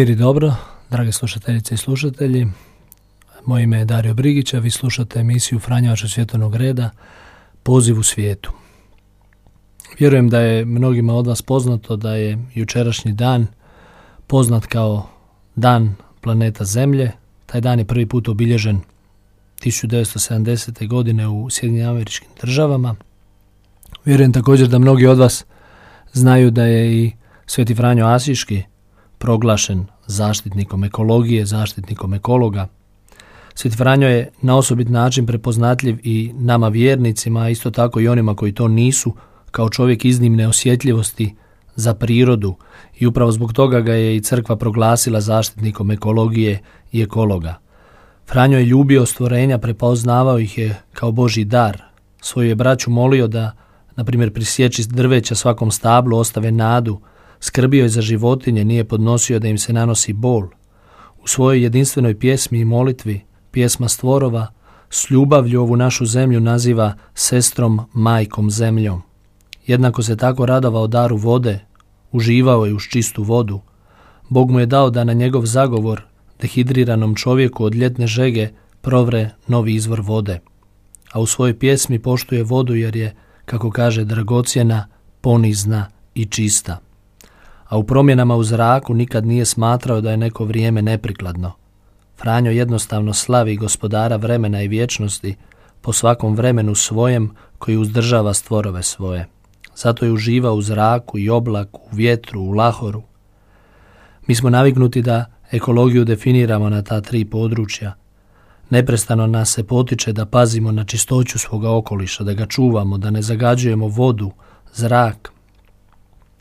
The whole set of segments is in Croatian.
Mir i dobro, drage slušateljice i slušatelji. Moje ime je Dario Brigića, vi slušate emisiju Franjevača svjetovnog reda Poziv u svijetu. Vjerujem da je mnogima od vas poznato da je jučerašnji dan poznat kao dan planeta Zemlje. Taj dan je prvi put obilježen 1970. godine u Sjedinjenim američkim državama. Vjerujem također da mnogi od vas znaju da je i Sveti Franjo Asiški proglašen zaštitnikom ekologije, zaštitnikom ekologa. Sveti Franjo je na osobit način prepoznatljiv i nama vjernicima, a isto tako i onima koji to nisu, kao čovjek iznimne osjetljivosti za prirodu i upravo zbog toga ga je i crkva proglasila zaštitnikom ekologije i ekologa. Franjo je ljubio stvorenja, prepoznavao ih je kao Boži dar. Svoju je braću molio da, na primjer, pri sjeći drveća svakom stablu ostave nadu, skrbio je za životinje, nije podnosio da im se nanosi bol. U svojoj jedinstvenoj pjesmi i molitvi, pjesma stvorova, s ljubavlju ovu našu zemlju naziva sestrom, majkom, zemljom. Jednako se tako radovao daru vode, uživao je uz čistu vodu. Bog mu je dao da na njegov zagovor dehidriranom čovjeku od ljetne žege provre novi izvor vode. A u svojoj pjesmi poštuje vodu jer je, kako kaže, dragocjena, ponizna i čista. A u promjenama u zraku nikad nije smatrao da je neko vrijeme neprikladno. Franjo jednostavno slavi gospodara vremena i vječnosti po svakom vremenu svojem koji uzdržava stvorove svoje. Zato je uživao u zraku i oblaku, u vjetru, u lahoru. Mi smo naviknuti da ekologiju definiramo na ta tri područja. Neprestano nas se potiče da pazimo na čistoću svoga okoliša, da ga čuvamo, da ne zagađujemo vodu, zrak.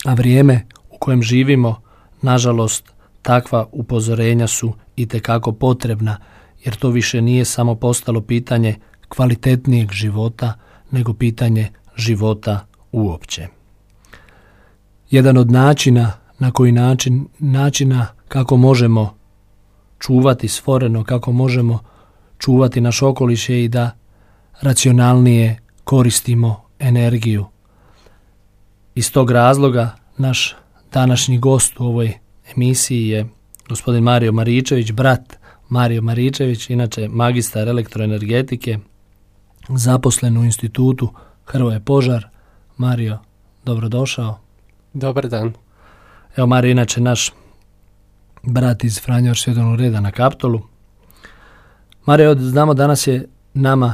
A vrijeme kojem živimo, nažalost, takva upozorenja su i tekako potrebna, jer to više nije samo postalo pitanje kvalitetnijeg života, nego pitanje života uopće. Jedan od načina na koji način, načina kako možemo čuvati stvoreno, kako možemo čuvati naš okoliš je i da racionalnije koristimo energiju. Iz tog razloga naš današnji gost u ovoj emisiji je gospodin Mario Maričević, brat Mario Maričević, inače magistar elektroenergetike, zaposlen u institutu Hrvoje Požar. Mario, dobrodošao. Dobar dan. Evo Mario, inače naš brat iz Franjor svjetovnog reda na Kaptolu. Mario, znamo danas je nama,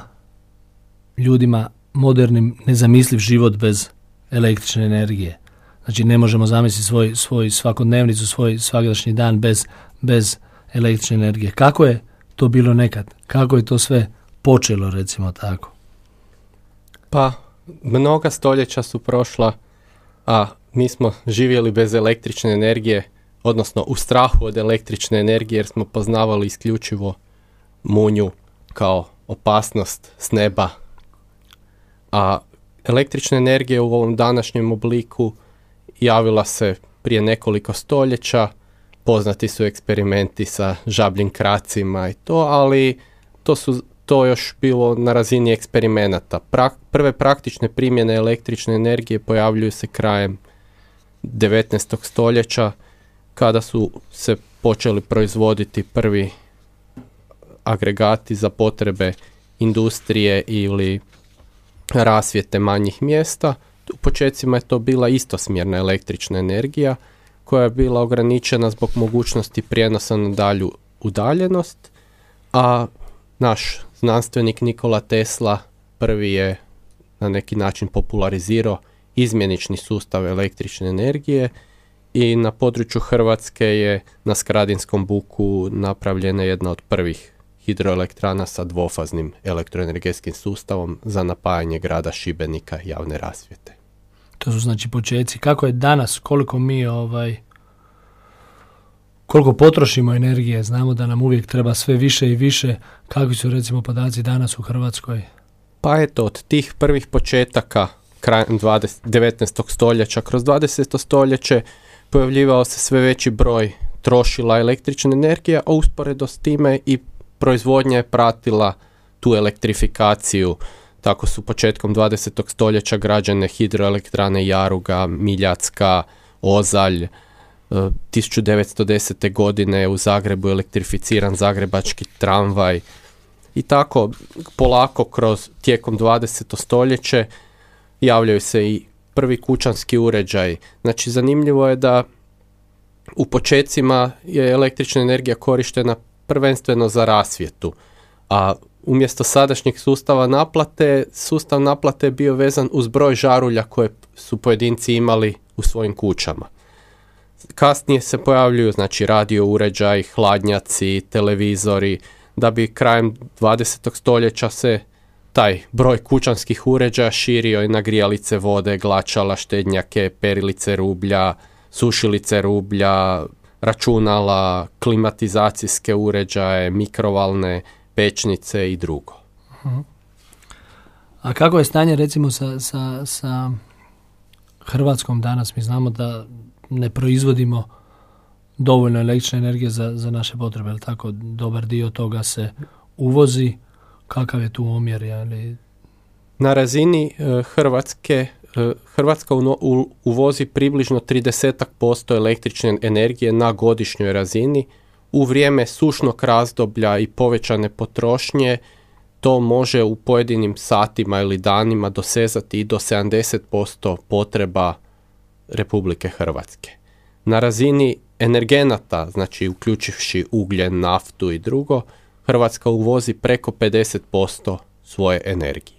ljudima, modernim, nezamisliv život bez električne energije. Znači ne možemo zamisliti svoj, svoj svakodnevnicu, svoj svagdašnji dan bez, bez električne energije. Kako je to bilo nekad? Kako je to sve počelo, recimo tako? Pa, mnoga stoljeća su prošla, a mi smo živjeli bez električne energije, odnosno u strahu od električne energije jer smo poznavali isključivo munju kao opasnost s neba. A električna energija u ovom današnjem obliku javila se prije nekoliko stoljeća, poznati su eksperimenti sa žabljim kracima i to, ali to su to još bilo na razini eksperimenata. prve praktične primjene električne energije pojavljuju se krajem 19. stoljeća kada su se počeli proizvoditi prvi agregati za potrebe industrije ili rasvjete manjih mjesta. U početcima je to bila istosmjerna električna energija koja je bila ograničena zbog mogućnosti prijenosa na dalju udaljenost, a naš znanstvenik Nikola Tesla prvi je na neki način popularizirao izmjenični sustav električne energije i na području Hrvatske je na Skradinskom buku napravljena jedna od prvih hidroelektrana sa dvofaznim elektroenergetskim sustavom za napajanje grada Šibenika javne rasvjete. To su znači početci. Kako je danas, koliko mi ovaj koliko potrošimo energije, znamo da nam uvijek treba sve više i više. Kakvi su recimo podaci danas u Hrvatskoj? Pa eto, od tih prvih početaka krajem 20, 19. stoljeća kroz 20. stoljeće pojavljivao se sve veći broj trošila električne energije, a usporedo s time i proizvodnja je pratila tu elektrifikaciju. Tako su početkom 20. stoljeća građane hidroelektrane Jaruga, Miljacka, Ozalj, 1910. godine u Zagrebu elektrificiran zagrebački tramvaj i tako polako kroz tijekom 20. stoljeće javljaju se i prvi kućanski uređaj. Znači zanimljivo je da u počecima je električna energija korištena prvenstveno za rasvjetu, a umjesto sadašnjeg sustava naplate, sustav naplate je bio vezan uz broj žarulja koje su pojedinci imali u svojim kućama. Kasnije se pojavljuju znači radio uređaj, hladnjaci, televizori, da bi krajem 20. stoljeća se taj broj kućanskih uređaja širio i na grijalice vode, glačala, štednjake, perilice rublja, sušilice rublja, računala, klimatizacijske uređaje, mikrovalne pečnice i drugo. A kako je stanje recimo sa, sa, sa Hrvatskom danas? Mi znamo da ne proizvodimo dovoljno električne energije za, za naše potrebe, ali tako dobar dio toga se uvozi. Kakav je tu omjer? Ali... Na razini e, Hrvatske e, Hrvatska uvozi približno 30% električne energije na godišnjoj razini. U vrijeme sušnog razdoblja i povećane potrošnje to može u pojedinim satima ili danima dosezati i do 70% potreba Republike Hrvatske. Na razini energenata, znači uključivši ugljen, naftu i drugo, Hrvatska uvozi preko 50% svoje energije.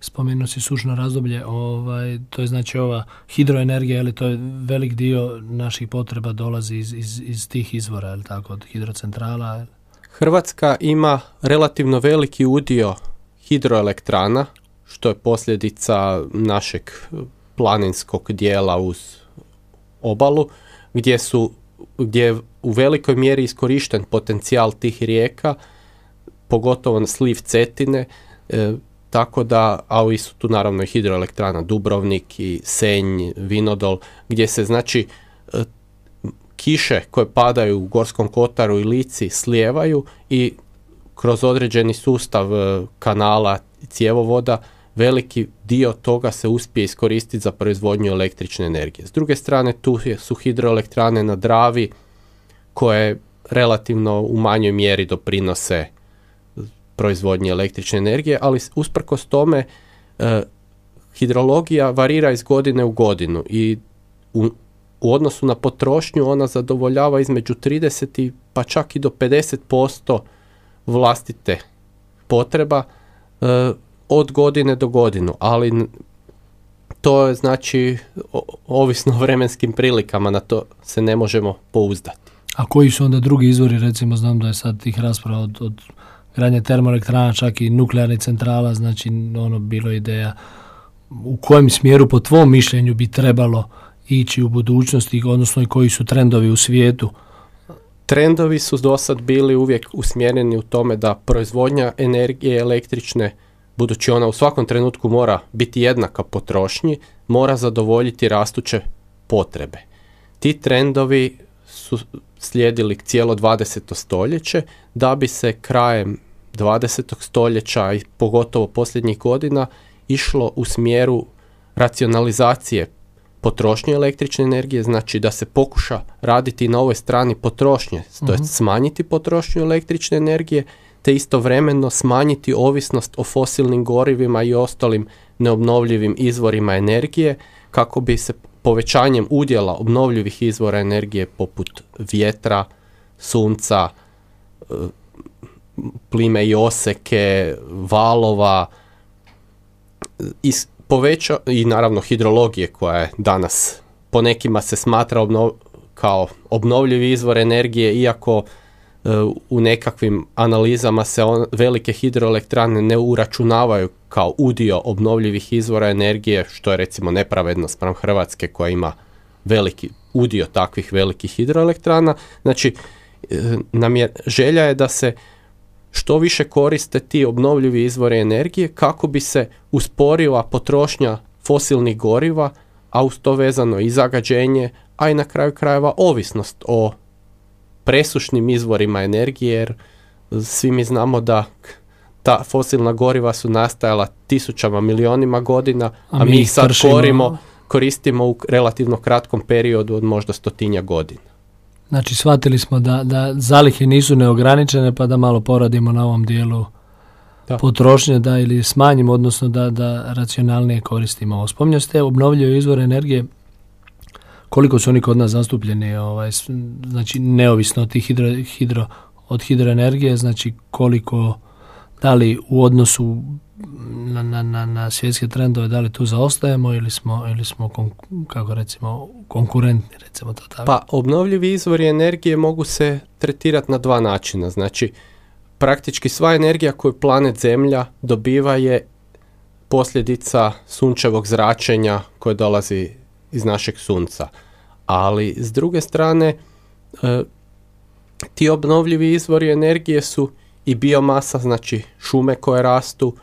Spomenuo si sušno razdoblje, ovaj, to je znači ova hidroenergija, ali to je velik dio naših potreba dolazi iz, iz, iz tih izvora, je tako, od hidrocentrala? Hrvatska ima relativno veliki udio hidroelektrana, što je posljedica našeg planinskog dijela uz obalu gdje su gdje je u velikoj mjeri iskorišten potencijal tih rijeka, pogotovo na sliv Cetine, e, tako da, a su tu naravno i hidroelektrana Dubrovnik i Senj, Vinodol, gdje se znači e, kiše koje padaju u Gorskom Kotaru i Lici slijevaju i kroz određeni sustav e, kanala i cjevovoda veliki dio toga se uspije iskoristiti za proizvodnju električne energije. S druge strane tu su hidroelektrane na Dravi koje relativno u manjoj mjeri doprinose proizvodnji električne energije, ali usprkos tome e, hidrologija varira iz godine u godinu i u, u odnosu na potrošnju ona zadovoljava između 30 pa čak i do 50% vlastite potreba e, od godine do godinu, ali to je znači ovisno o vremenskim prilikama, na to se ne možemo pouzdati. A koji su onda drugi izvori, recimo znam da je sad tih rasprava od, od gradnje termoelektrana, čak i nuklearnih centrala, znači ono bilo ideja u kojem smjeru po tvom mišljenju bi trebalo ići u budućnosti, odnosno i koji su trendovi u svijetu? Trendovi su do sad bili uvijek usmjereni u tome da proizvodnja energije električne budući ona u svakom trenutku mora biti jednaka potrošnji, mora zadovoljiti rastuće potrebe. Ti trendovi su slijedili cijelo 20. stoljeće da bi se krajem 20. stoljeća i pogotovo posljednjih godina išlo u smjeru racionalizacije potrošnje električne energije, znači da se pokuša raditi na ovoj strani potrošnje, to mhm. smanjiti potrošnju električne energije te istovremeno smanjiti ovisnost o fosilnim gorivima i ostalim neobnovljivim izvorima energije kako bi se povećanjem udjela obnovljivih izvora energije poput vjetra, sunca, e, plime i oseke, valova i poveća i naravno hidrologije koja je danas po nekima se smatra kao obnovljivi izvor energije iako u nekakvim analizama se on, velike hidroelektrane ne uračunavaju kao udio obnovljivih izvora energije, što je recimo nepravedno spram Hrvatske koja ima veliki udio takvih velikih hidroelektrana. Znači, e, nam je, želja je da se što više koriste ti obnovljivi izvori energije kako bi se usporila potrošnja fosilnih goriva, a uz to vezano i zagađenje, a i na kraju krajeva ovisnost o presušnim izvorima energije jer svi mi znamo da ta fosilna goriva su nastajala tisućama, milionima godina, a, mi ih sad korimo koristimo u relativno kratkom periodu od možda stotinja godina. Znači shvatili smo da, da zalihe nisu neograničene pa da malo poradimo na ovom dijelu da. potrošnje da ili smanjimo, odnosno da, da racionalnije koristimo ovo. Spominjao ste obnovljive izvore energije, koliko su oni kod nas zastupljeni, ovaj, znači neovisno od hidro, hidro, od hidroenergije, znači koliko, da li u odnosu na, na, na, na svjetske trendove, da li tu zaostajemo ili smo, ili smo kako recimo, konkurentni, recimo to tako? Pa, obnovljivi izvori energije mogu se tretirati na dva načina. Znači, praktički sva energija koju planet Zemlja dobiva je posljedica sunčevog zračenja koje dolazi iz našeg sunca. Ali s druge strane, e, ti obnovljivi izvori energije su i biomasa, znači šume koje rastu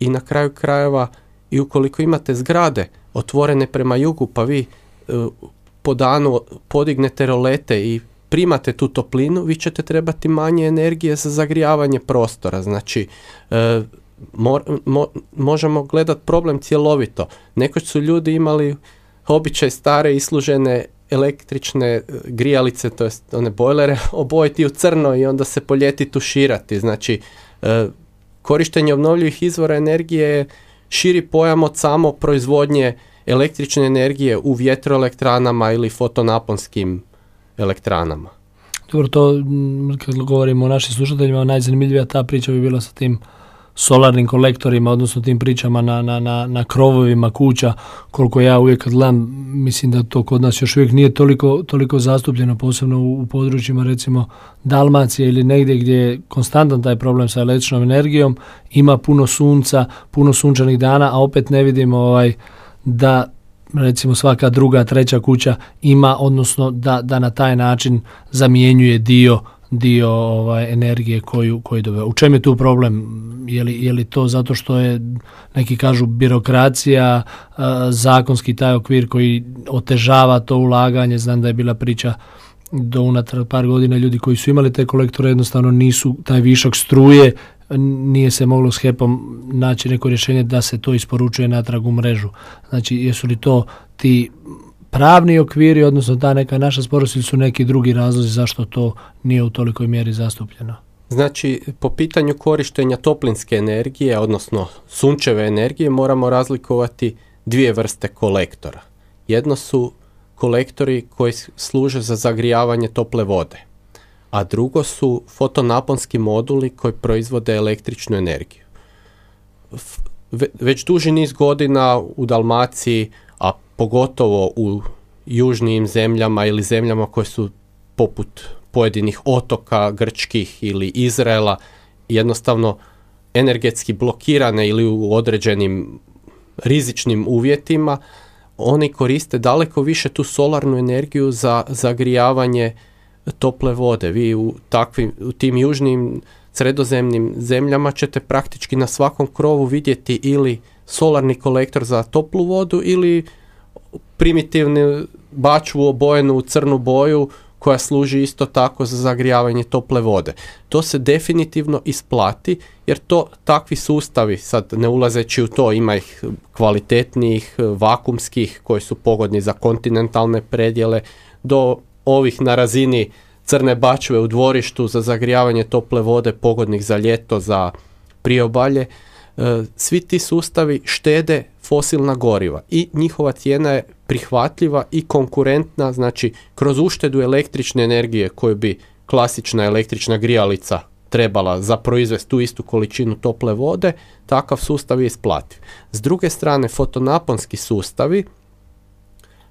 i na kraju krajeva i ukoliko imate zgrade otvorene prema jugu pa vi e, po danu podignete rolete i primate tu toplinu, vi ćete trebati manje energije za zagrijavanje prostora. Znači, e, možemo gledati problem cjelovito. Nekoć su ljudi imali običaj stare islužene električne e, grijalice, to jest one bojlere, obojiti u crno i onda se poljeti tuširati. Znači, e, korištenje obnovljivih izvora energije je širi pojam od samo proizvodnje električne energije u vjetroelektranama ili fotonaponskim elektranama. Dobro, to kad govorimo o našim slušateljima, najzanimljivija ta priča bi bila sa tim solarnim kolektorima, odnosno tim pričama na, na, na, na krovovima kuća, koliko ja uvijek kad gledam, mislim da to kod nas još uvijek nije toliko, toliko zastupljeno, posebno u, u područjima recimo Dalmacije ili negdje gdje je konstantan taj problem sa električnom energijom, ima puno sunca, puno sunčanih dana, a opet ne vidimo ovaj, da recimo svaka druga, treća kuća ima, odnosno da, da na taj način zamjenjuje dio dio ovaj, energije koju, koju dobiva. U čem je tu problem? Je li, je li to zato što je, neki kažu, birokracija, zakonski taj okvir koji otežava to ulaganje? Znam da je bila priča do unatrag par godina ljudi koji su imali te kolektore jednostavno nisu taj višak struje nije se moglo s HEP-om naći neko rješenje da se to isporučuje natrag u mrežu. Znači, jesu li to ti pravni okviri, odnosno ta neka naša sporost ili su neki drugi razlozi zašto to nije u tolikoj mjeri zastupljeno? Znači, po pitanju korištenja toplinske energije, odnosno sunčeve energije, moramo razlikovati dvije vrste kolektora. Jedno su kolektori koji služe za zagrijavanje tople vode a drugo su fotonaponski moduli koji proizvode električnu energiju. Već duži niz godina u Dalmaciji, pogotovo u južnijim zemljama ili zemljama koje su poput pojedinih otoka grčkih ili Izraela jednostavno energetski blokirane ili u određenim rizičnim uvjetima, oni koriste daleko više tu solarnu energiju za zagrijavanje tople vode. Vi u takvim, u tim južnim sredozemnim zemljama ćete praktički na svakom krovu vidjeti ili solarni kolektor za toplu vodu ili primitivnu bačvu obojenu u crnu boju koja služi isto tako za zagrijavanje tople vode. To se definitivno isplati jer to takvi sustavi, sad ne ulazeći u to, ima ih kvalitetnijih, vakumskih koji su pogodni za kontinentalne predjele do ovih na razini crne bačve u dvorištu za zagrijavanje tople vode pogodnih za ljeto, za priobalje, e, svi ti sustavi štede fosilna goriva i njihova cijena je prihvatljiva i konkurentna, znači kroz uštedu električne energije koju bi klasična električna grijalica trebala za proizvesti tu istu količinu tople vode, takav sustav je isplativ. S druge strane, fotonaponski sustavi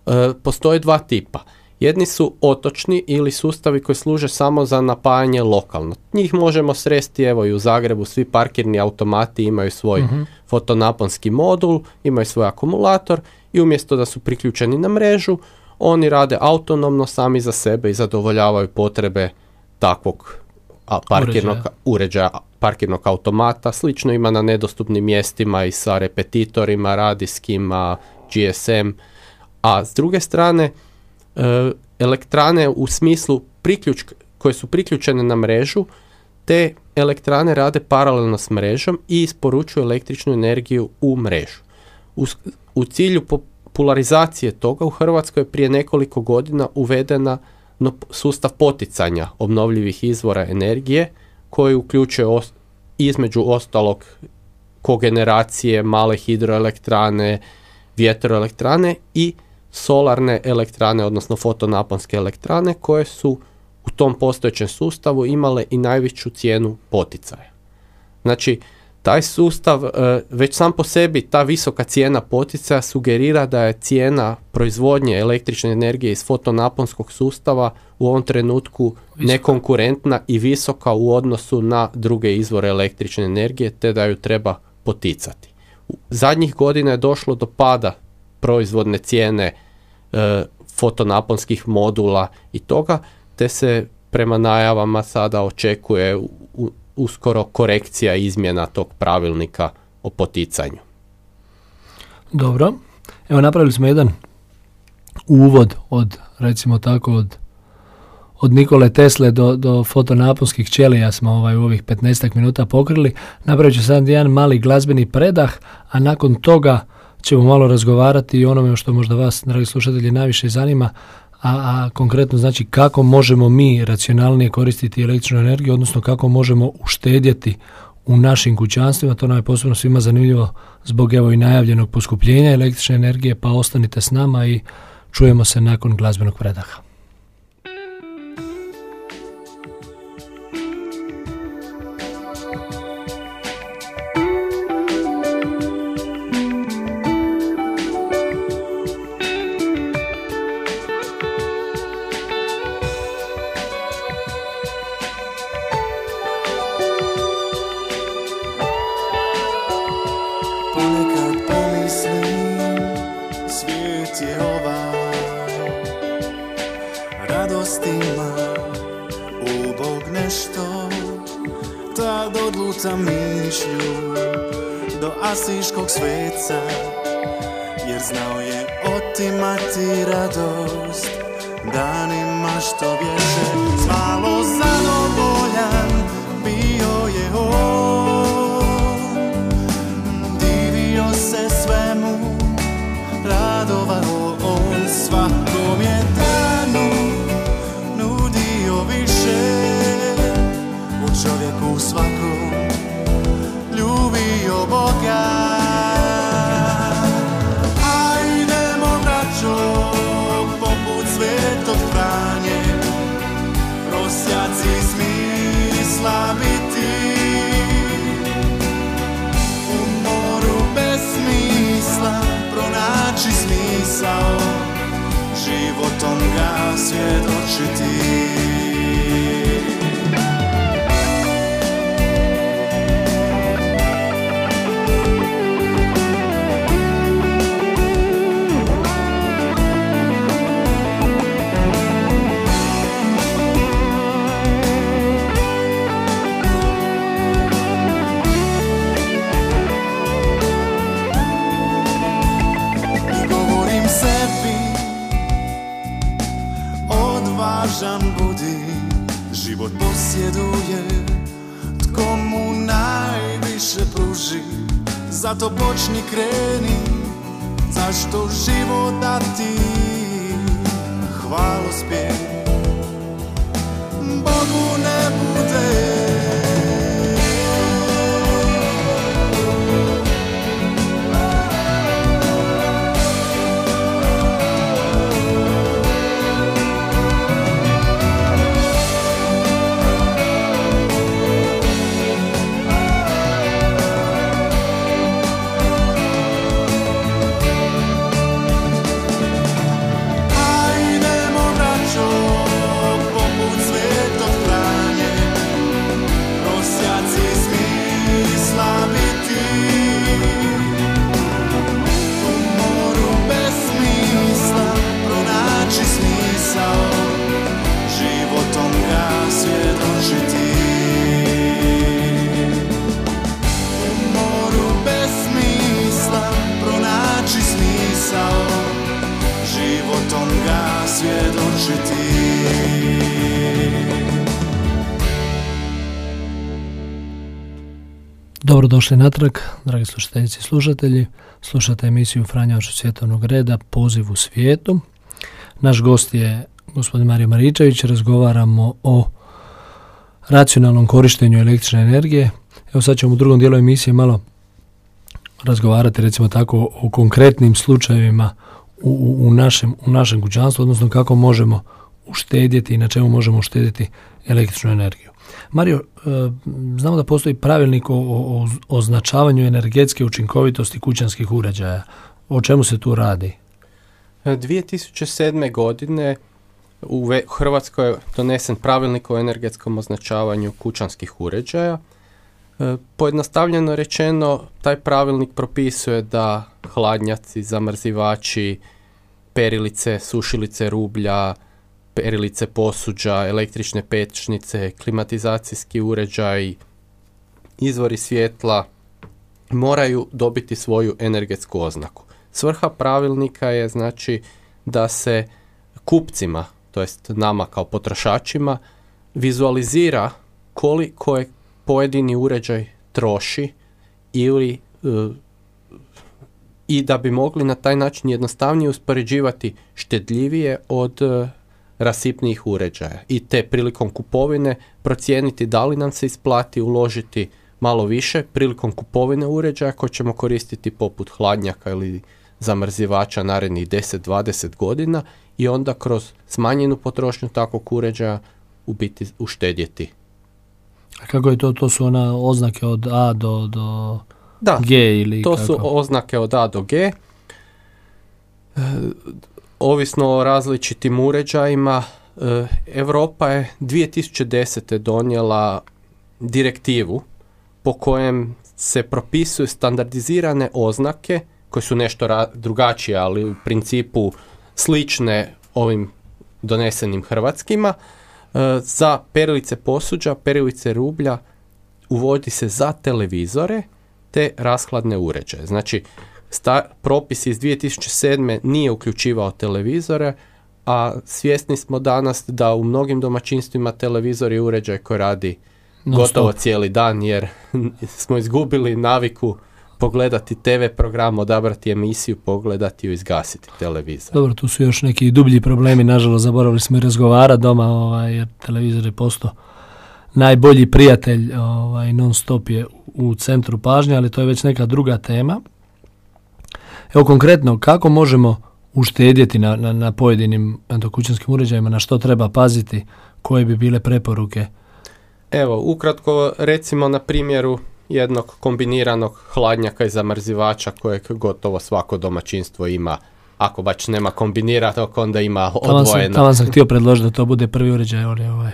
e, postoje dva tipa. Jedni su otočni ili sustavi koji služe samo za napajanje lokalno. Njih možemo sresti, evo i u Zagrebu, svi parkirni automati imaju svoj uh fotonaponski modul, imaju svoj akumulator i umjesto da su priključeni na mrežu, oni rade autonomno sami za sebe i zadovoljavaju potrebe takvog parkirnog uređaja. parkirnog automata. Slično ima na nedostupnim mjestima i sa repetitorima, radijskima, GSM. A s druge strane, elektrane u smislu priključ, koje su priključene na mrežu, te elektrane rade paralelno s mrežom i isporučuju električnu energiju u mrežu. U, u cilju popularizacije toga u Hrvatskoj je prije nekoliko godina uvedena no, sustav poticanja obnovljivih izvora energije koji uključuje između ostalog kogeneracije, male hidroelektrane, vjetroelektrane i solarne elektrane, odnosno fotonaponske elektrane koje su u tom postojećem sustavu imale i najveću cijenu poticaja. Znači, taj sustav, e, već sam po sebi, ta visoka cijena poticaja sugerira da je cijena proizvodnje električne energije iz fotonaponskog sustava u ovom trenutku nekonkurentna i visoka u odnosu na druge izvore električne energije, te da ju treba poticati. Zadnjih godina je došlo do pada proizvodne cijene e, fotonaponskih modula i toga, te se prema najavama sada očekuje u, uskoro korekcija izmjena tog pravilnika o poticanju. Dobro, evo napravili smo jedan uvod od, recimo tako, od, od Nikole Tesle do, do fotonaponskih ćelija smo ovaj, u ovih 15 minuta pokrili. Napravit ću sad jedan mali glazbeni predah, a nakon toga ćemo malo razgovarati i onome što možda vas, dragi slušatelji, najviše zanima, a, a konkretno znači kako možemo mi racionalnije koristiti električnu energiju, odnosno kako možemo uštedjeti u našim kućanstvima, to nam je posebno svima zanimljivo zbog evo i najavljenog poskupljenja električne energije, pa ostanite s nama i čujemo se nakon glazbenog predaha. Kreni. Zašto život dati Dobrodošli natrag, dragi slušateljici i slušatelji. Slušate emisiju Franjaču svjetovnog reda Poziv u svijetu. Naš gost je gospodin Mario Maričević. Razgovaramo o racionalnom korištenju električne energije. Evo sad ćemo u drugom dijelu emisije malo razgovarati recimo tako o konkretnim slučajevima u, u, našem, u našem kućanstvu, odnosno kako možemo uštedjeti i na čemu možemo uštedjeti električnu energiju. Mario, e, znamo da postoji pravilnik o, označavanju energetske učinkovitosti kućanskih uređaja. O čemu se tu radi? 2007. godine u Hrvatskoj je donesen pravilnik o energetskom označavanju kućanskih uređaja. E, pojednostavljeno rečeno, taj pravilnik propisuje da hladnjaci, zamrzivači, perilice, sušilice rublja, perilice posuđa, električne pečnice, klimatizacijski uređaj, izvori svjetla moraju dobiti svoju energetsku oznaku. Svrha pravilnika je znači da se kupcima, to jest nama kao potrošačima, vizualizira koliko je pojedini uređaj troši ili e, i da bi mogli na taj način jednostavnije uspoređivati štedljivije od e, rasipnijih uređaja i te prilikom kupovine procijeniti da li nam se isplati uložiti malo više prilikom kupovine uređaja koje ćemo koristiti poput hladnjaka ili zamrzivača narednih 10-20 godina i onda kroz smanjenu potrošnju takvog uređaja u biti uštedjeti. A kako je to? To su ona oznake od A do, do da, G ili to su oznake od A do G. Ovisno o različitim uređajima, e, Europa je 2010. donijela direktivu po kojem se propisuju standardizirane oznake koje su nešto drugačije, ali u principu slične ovim donesenim hrvatskima. E, za perilice posuđa, perilice rublja uvodi se za televizore te rashladne uređaje. Znači, sta, propis iz 2007. nije uključivao televizore, a svjesni smo danas da u mnogim domaćinstvima televizor je uređaj koji radi gotovo cijeli dan jer smo izgubili naviku pogledati TV program, odabrati emisiju, pogledati i izgasiti televizor. Dobro, tu su još neki dublji problemi, nažalost zaboravili smo i razgovarati doma, ovaj, jer televizor je postao najbolji prijatelj ovaj, non stop je u centru pažnje, ali to je već neka druga tema. Evo konkretno, kako možemo uštedjeti na, na, na pojedinim kućanskim uređajima, na što treba paziti, koje bi bile preporuke? Evo, ukratko recimo na primjeru jednog kombiniranog hladnjaka i zamrzivača kojeg gotovo svako domaćinstvo ima ako baš nema kombiniranog, onda ima odvojeno. Tamo sam, sam htio predložiti da to bude prvi uređaj, ali ovaj,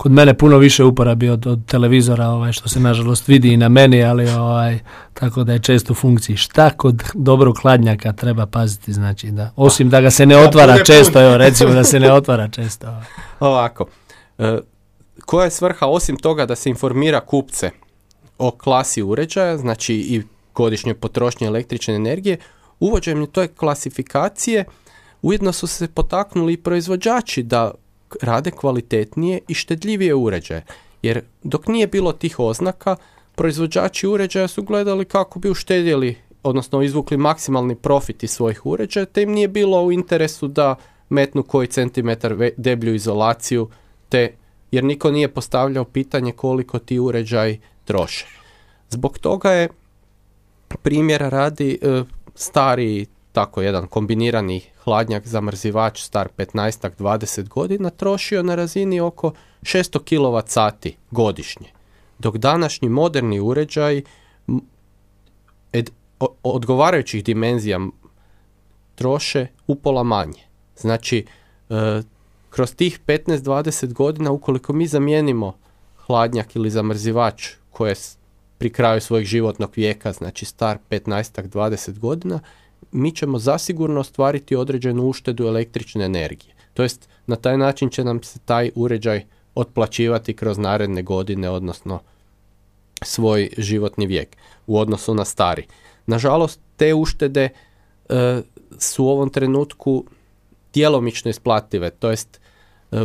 kod mene puno više uporabi od, od televizora, ovaj, što se nažalost vidi i na meni, ali ovaj, tako da je često u funkciji. Šta kod dobrog hladnjaka treba paziti, znači da, osim da ga se ne otvara često, evo recimo da se ne otvara često. Ovaj. Ovako, e, koja je svrha osim toga da se informira kupce o klasi uređaja, znači i godišnjoj potrošnji električne energije, uvođenjem toj klasifikacije ujedno su se potaknuli i proizvođači da rade kvalitetnije i štedljivije uređaje. Jer dok nije bilo tih oznaka, proizvođači uređaja su gledali kako bi uštedjeli, odnosno izvukli maksimalni profit iz svojih uređaja, te im nije bilo u interesu da metnu koji centimetar deblju izolaciju, te jer niko nije postavljao pitanje koliko ti uređaj troše. Zbog toga je primjera radi e, stari tako jedan kombinirani hladnjak zamrzivač star 15-20 godina trošio na razini oko 600 kWh godišnje. Dok današnji moderni uređaj ed, odgovarajućih dimenzija troše upola manje. Znači, e, kroz tih 15-20 godina ukoliko mi zamijenimo hladnjak ili zamrzivač koje je pri kraju svojeg životnog vijeka, znači star 15-20 godina, mi ćemo zasigurno ostvariti određenu uštedu električne energije. To jest, na taj način će nam se taj uređaj otplaćivati kroz naredne godine, odnosno svoj životni vijek u odnosu na stari. Nažalost, te uštede e, su u ovom trenutku djelomično isplative, to jest e,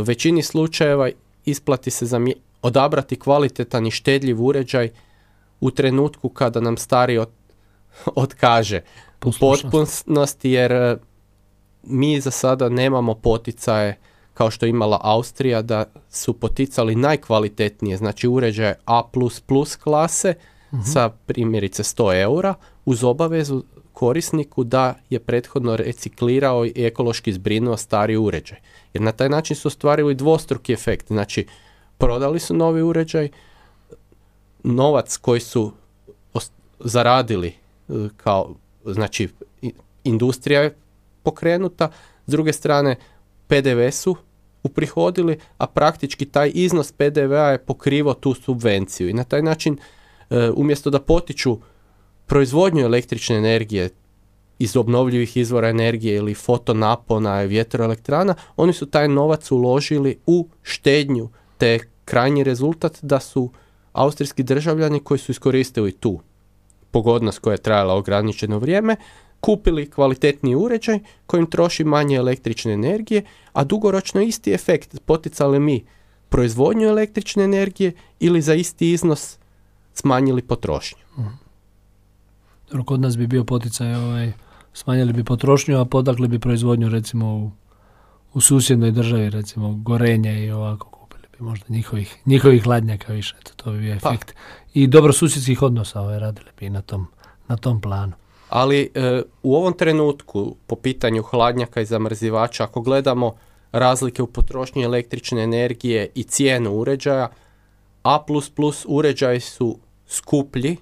većini slučajeva isplati se za odabrati kvalitetan i štedljiv uređaj u trenutku kada nam stari otkaže u potpunosti jer e, mi za sada nemamo poticaje kao što je imala Austrija da su poticali najkvalitetnije, znači uređaje A++ klase sa primjerice 100 eura uz obavezu korisniku da je prethodno reciklirao i ekološki zbrinuo stari uređaj. Jer na taj način su ostvarili dvostruki efekt. Znači, prodali su novi uređaj, novac koji su zaradili kao, znači, industrija je pokrenuta, s druge strane PDV su uprihodili, a praktički taj iznos PDV-a je pokrivao tu subvenciju. I na taj način e, umjesto da potiču proizvodnju električne energije iz obnovljivih izvora energije ili fotonapona i vjetroelektrana, oni su taj novac uložili u štednju, te krajnji rezultat da su austrijski državljani koji su iskoristili tu pogodnost koja je trajala ograničeno vrijeme, kupili kvalitetniji uređaj kojim troši manje električne energije, a dugoročno isti efekt poticali mi proizvodnju električne energije ili za isti iznos smanjili potrošnju. Dobro, Kod nas bi bio poticaj, ovaj, smanjili bi potrošnju, a podakli bi proizvodnju recimo u, u susjednoj državi, recimo gorenje i ovako možda njihovih, njihovih hladnjaka više, eto, to bi bio Pa. efekt. I dobro susjedskih odnosa ovaj, radili bi na tom, na tom planu. Ali e, u ovom trenutku po pitanju hladnjaka i zamrzivača, ako gledamo razlike u potrošnji električne energije i cijenu uređaja, A++ uređaji su skuplji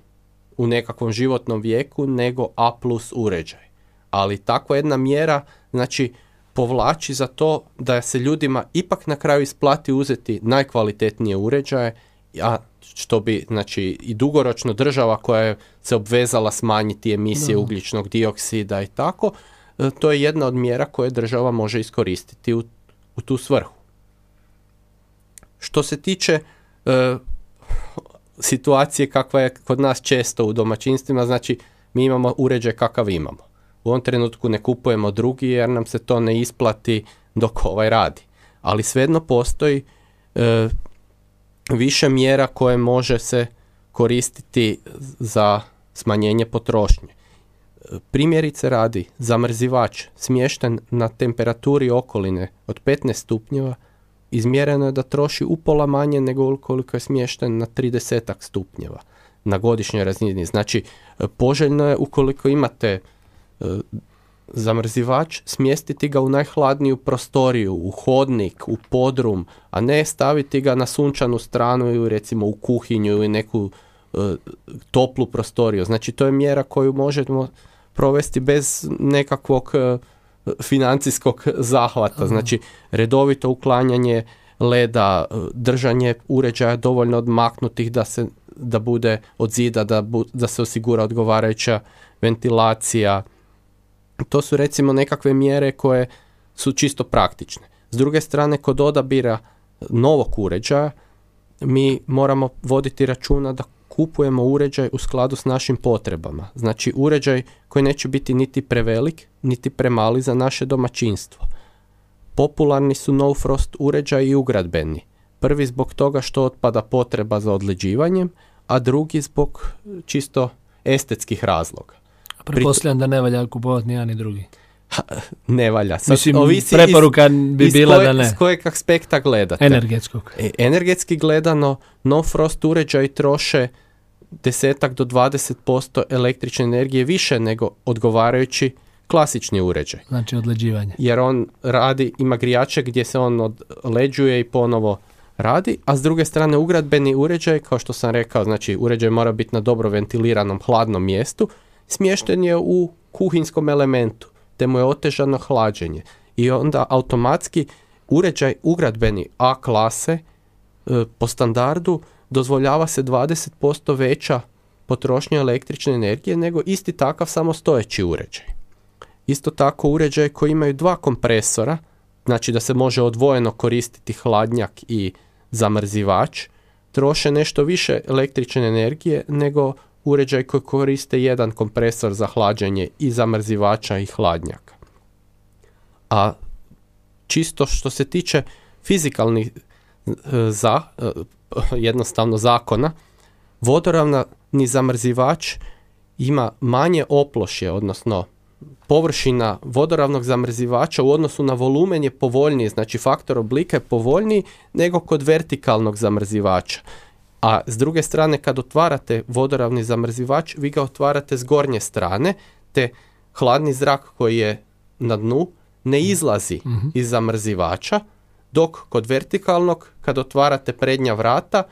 u nekakvom životnom vijeku nego A+ uređaj. Ali takva jedna mjera, znači, povlači za to da se ljudima ipak na kraju isplati uzeti najkvalitetnije uređaje, a što bi, znači, i dugoročno država koja je se obvezala smanjiti emisije Da. ugljičnog dioksida i tako, e, to je jedna od mjera koje država može iskoristiti u, u tu svrhu. Što se tiče e, situacije kakva je kod nas često u domaćinstvima, znači mi imamo uređaj kakav imamo. U ovom trenutku ne kupujemo drugi jer nam se to ne isplati dok ovaj radi. Ali svejedno postoji e, više mjera koje može se koristiti za smanjenje potrošnje. E, Primjerice radi zamrzivač smješten na temperaturi okoline od 15 stupnjeva izmjereno je da troši upola manje nego koliko je smješten na 30 stupnjeva na godišnjoj razini. Znači, e, poželjno je ukoliko imate zamrzivač, smjestiti ga u najhladniju prostoriju, u hodnik, u podrum, a ne staviti ga na sunčanu stranu ili recimo u kuhinju ili neku e, toplu prostoriju. Znači, to je mjera koju možemo provesti bez nekakvog e, financijskog zahvata. Znači, redovito uklanjanje leda, e, držanje uređaja dovoljno odmaknutih da se da bude od zida, da, bu- da se osigura odgovarajuća ventilacija. To su recimo nekakve mjere koje su čisto praktične. S druge strane, kod odabira novog uređaja, mi moramo voditi računa da kupujemo uređaj u skladu s našim potrebama. Znači uređaj koji neće biti niti prevelik, niti premali za naše domaćinstvo. Popularni su no frost uređaji i ugradbeni. Prvi zbog toga što otpada potreba za odleđivanjem, a drugi zbog čisto estetskih razloga. Pretpostavljam da ne valja kupovati ni jedan ni drugi. Ne valja. Sad Mislim, ovisi preporuka iz, bi iz bila koje- da ne. S kojeg aspekta gledate. Energetskog. E, Energetski gledano, no frost uređaji troše desetak do 20% električne energije više nego odgovarajući klasični uređaj. Znači odleđivanje. Jer on radi, ima grijače gdje se on odleđuje i ponovo radi, a s druge strane ugradbeni uređaj, kao što sam rekao, znači uređaj mora biti na dobro ventiliranom hladnom mjestu, smješten je u kuhinskom elementu, te mu je otežano hlađenje. I onda automatski uređaj ugradbeni A klase e, po standardu dozvoljava se 20% veća potrošnja električne energije nego isti takav samostojeći uređaj. Isto tako uređaje koji imaju dva kompresora, znači da se može odvojeno koristiti hladnjak i zamrzivač, troše nešto više električne energije nego uređaj koji koriste jedan kompresor za hlađenje i zamrzivača i hladnjaka. A čisto što se tiče fizikalnih e, za, e, jednostavno zakona, Vodoravni zamrzivač ima manje oplošje, odnosno površina vodoravnog zamrzivača u odnosu na volumen je povoljniji, znači faktor oblika je povoljniji nego kod vertikalnog zamrzivača. A s druge strane kad otvarate vodoravni zamrzivač, vi ga otvarate s gornje strane, te hladni zrak koji je na dnu ne izlazi Mhm. iz zamrzivača, dok kod vertikalnog kad otvarate prednja vrata,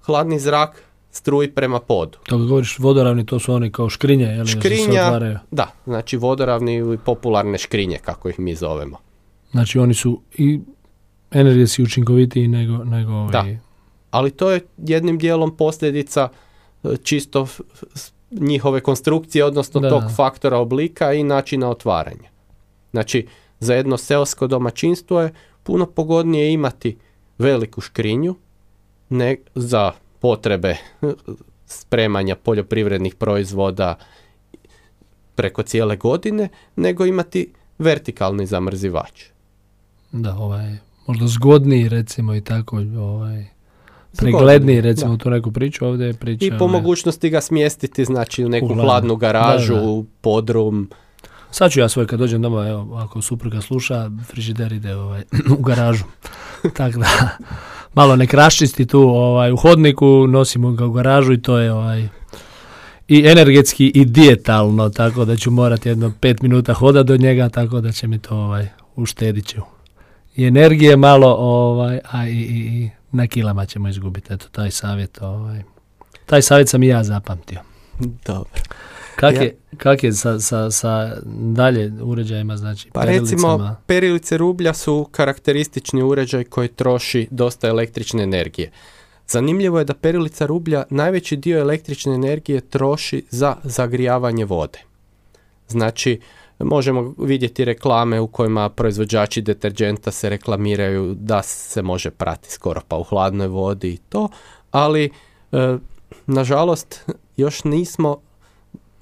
hladni zrak struji prema podu. Kad govoriš vodoravni, to su oni kao škrinje, jel? se Škrinja, otvaraju. da, znači vodoravni ili popularne škrinje, kako ih mi zovemo. Znači oni su i energetski učinkovitiji nego, nego ovi. Da. Ali to je jednim dijelom posljedica e, čisto njihove konstrukcije, odnosno Da, tog faktora oblika i načina otvaranja. Znači, za jedno seosko domaćinstvo je puno pogodnije imati veliku škrinju ne za potrebe spremanja poljoprivrednih proizvoda preko cijele godine, nego imati vertikalni zamrzivač. Da, ovaj, možda zgodniji recimo i tako, ovaj, pregledniji recimo da. tu neku priču, ovdje je priča... I po ovaj, mogućnosti ga smjestiti znači u neku hladnu. hladnu garažu, Da, da. podrum. Sad ću ja svoj kad dođem doma, evo, ako supruga sluša, frižider ide ovaj, u garažu. Tako da, malo nek raščisti tu ovaj, u hodniku, nosimo ga u garažu i to je ovaj, i energetski i dijetalno, tako da ću morati jedno pet minuta hoda do njega, tako da će mi to ovaj, uštedit ću. I energije malo, ovaj, a i, i, i na kilama ćemo izgubiti. Eto, taj savjet, ovaj, taj savjet sam i ja zapamtio. Dobro. Kak Ja- je, kak je sa, sa, sa dalje uređajima, znači Pa recimo, perilice rublja su karakteristični uređaj koji troši dosta električne energije. Zanimljivo je da perilica rublja najveći dio električne energije troši za zagrijavanje vode. Znači, možemo vidjeti reklame u kojima proizvođači deterđenta se reklamiraju da se može prati skoro pa u hladnoj vodi i to, ali e, nažalost još nismo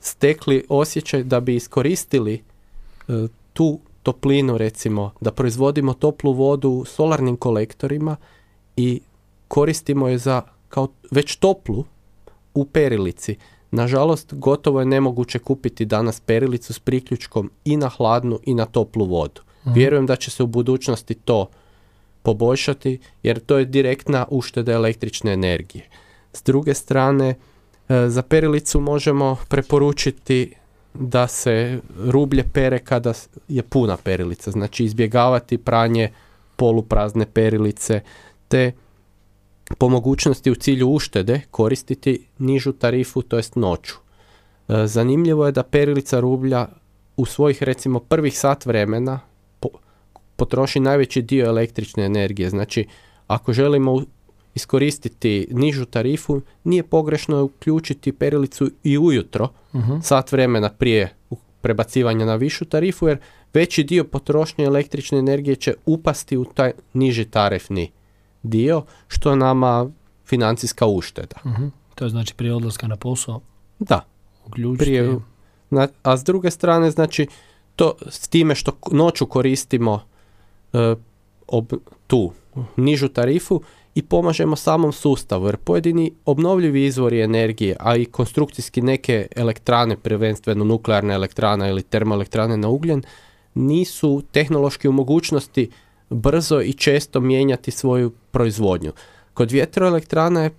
stekli osjećaj da bi iskoristili e, tu toplinu recimo, da proizvodimo toplu vodu solarnim kolektorima i koristimo je za kao već toplu u perilici. Nažalost, gotovo je nemoguće kupiti danas perilicu s priključkom i na hladnu i na toplu vodu. Vjerujem da će se u budućnosti to poboljšati jer to je direktna ušteda električne energije. S druge strane, e, za perilicu možemo preporučiti da se rublje pere kada je puna perilica, znači izbjegavati pranje poluprazne perilice, te po mogućnosti u cilju uštede koristiti nižu tarifu, to jest noću. E, Zanimljivo je da perilica rublja u svojih recimo prvih sat vremena po- potroši najveći dio električne energije. Znači, ako želimo iskoristiti nižu tarifu, nije pogrešno uključiti perilicu i ujutro, Mhm. sat vremena prije prebacivanja na višu tarifu, jer veći dio potrošnje električne energije će upasti u taj niži tarifni dio, što je nama financijska ušteda. Mhm. To je znači prije odlaska na posao Da, prije, na- a s druge strane, znači, to s time što noću koristimo e, ob- tu nižu tarifu i pomažemo samom sustavu, jer pojedini obnovljivi izvori energije, a i konstrukcijski neke elektrane, prvenstveno nuklearne elektrane ili termoelektrane na ugljen, nisu tehnološki u mogućnosti brzo i često mijenjati svoju proizvodnju. Kod vjetroelektrana je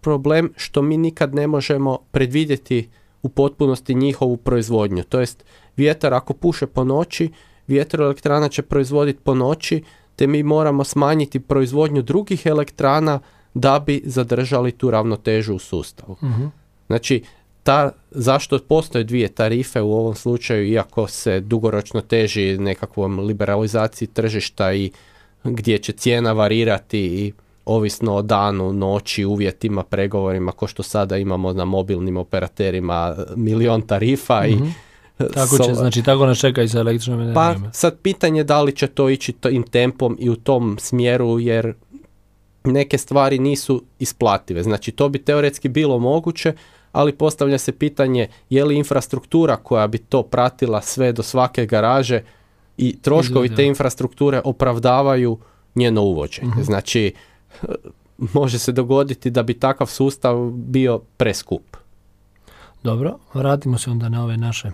problem što mi nikad ne možemo predvidjeti u potpunosti njihovu proizvodnju. To jest vjetar ako puše po noći, vjetroelektrana će proizvoditi po noći, te mi moramo smanjiti proizvodnju drugih elektrana da bi zadržali tu ravnotežu u sustavu. Mhm. Znači, ta, zašto postoje dvije tarife u ovom slučaju, iako se dugoročno teži nekakvom liberalizaciji tržišta i gdje će cijena varirati i ovisno o danu, noći, uvjetima, pregovorima, ko što sada imamo na mobilnim operaterima milion tarifa i Mhm. Tako će, so- znači tako nas čeka i sa električnom pa energijom. sad pitanje da li će to ići tim tempom i u tom smjeru jer neke stvari nisu isplative. Znači to bi teoretski bilo moguće, ali postavlja se pitanje je li infrastruktura koja bi to pratila sve do svake garaže i troškovi te infrastrukture opravdavaju njeno uvođenje. Znači može se dogoditi da bi takav sustav bio preskup. Dobro, vratimo se onda na ove naše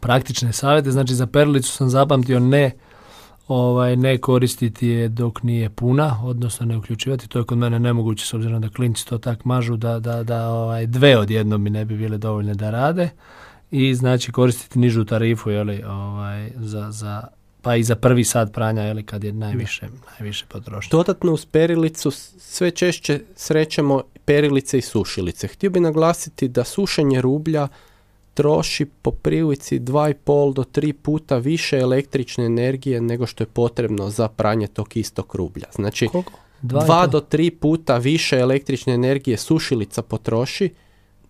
praktične savjete. Znači za perlicu sam zapamtio ne ovaj ne koristiti je dok nije puna, odnosno ne uključivati. To je kod mene nemoguće s obzirom da klinci to tak mažu da, da, da ovaj, dve odjednom mi ne bi bile dovoljne da rade. I znači koristiti nižu tarifu jeli, ovaj, za, za, pa i za prvi sat pranja jeli, kad je najviše, najviše potrošnje. Dodatno uz perilicu sve češće srećemo perilice i sušilice. Htio bi naglasiti da sušenje rublja troši po prilici 2,5 do 3 puta više električne energije nego što je potrebno za pranje tog istog rublja. Znači, Koliko? 2 do 3 puta više električne energije sušilica potroši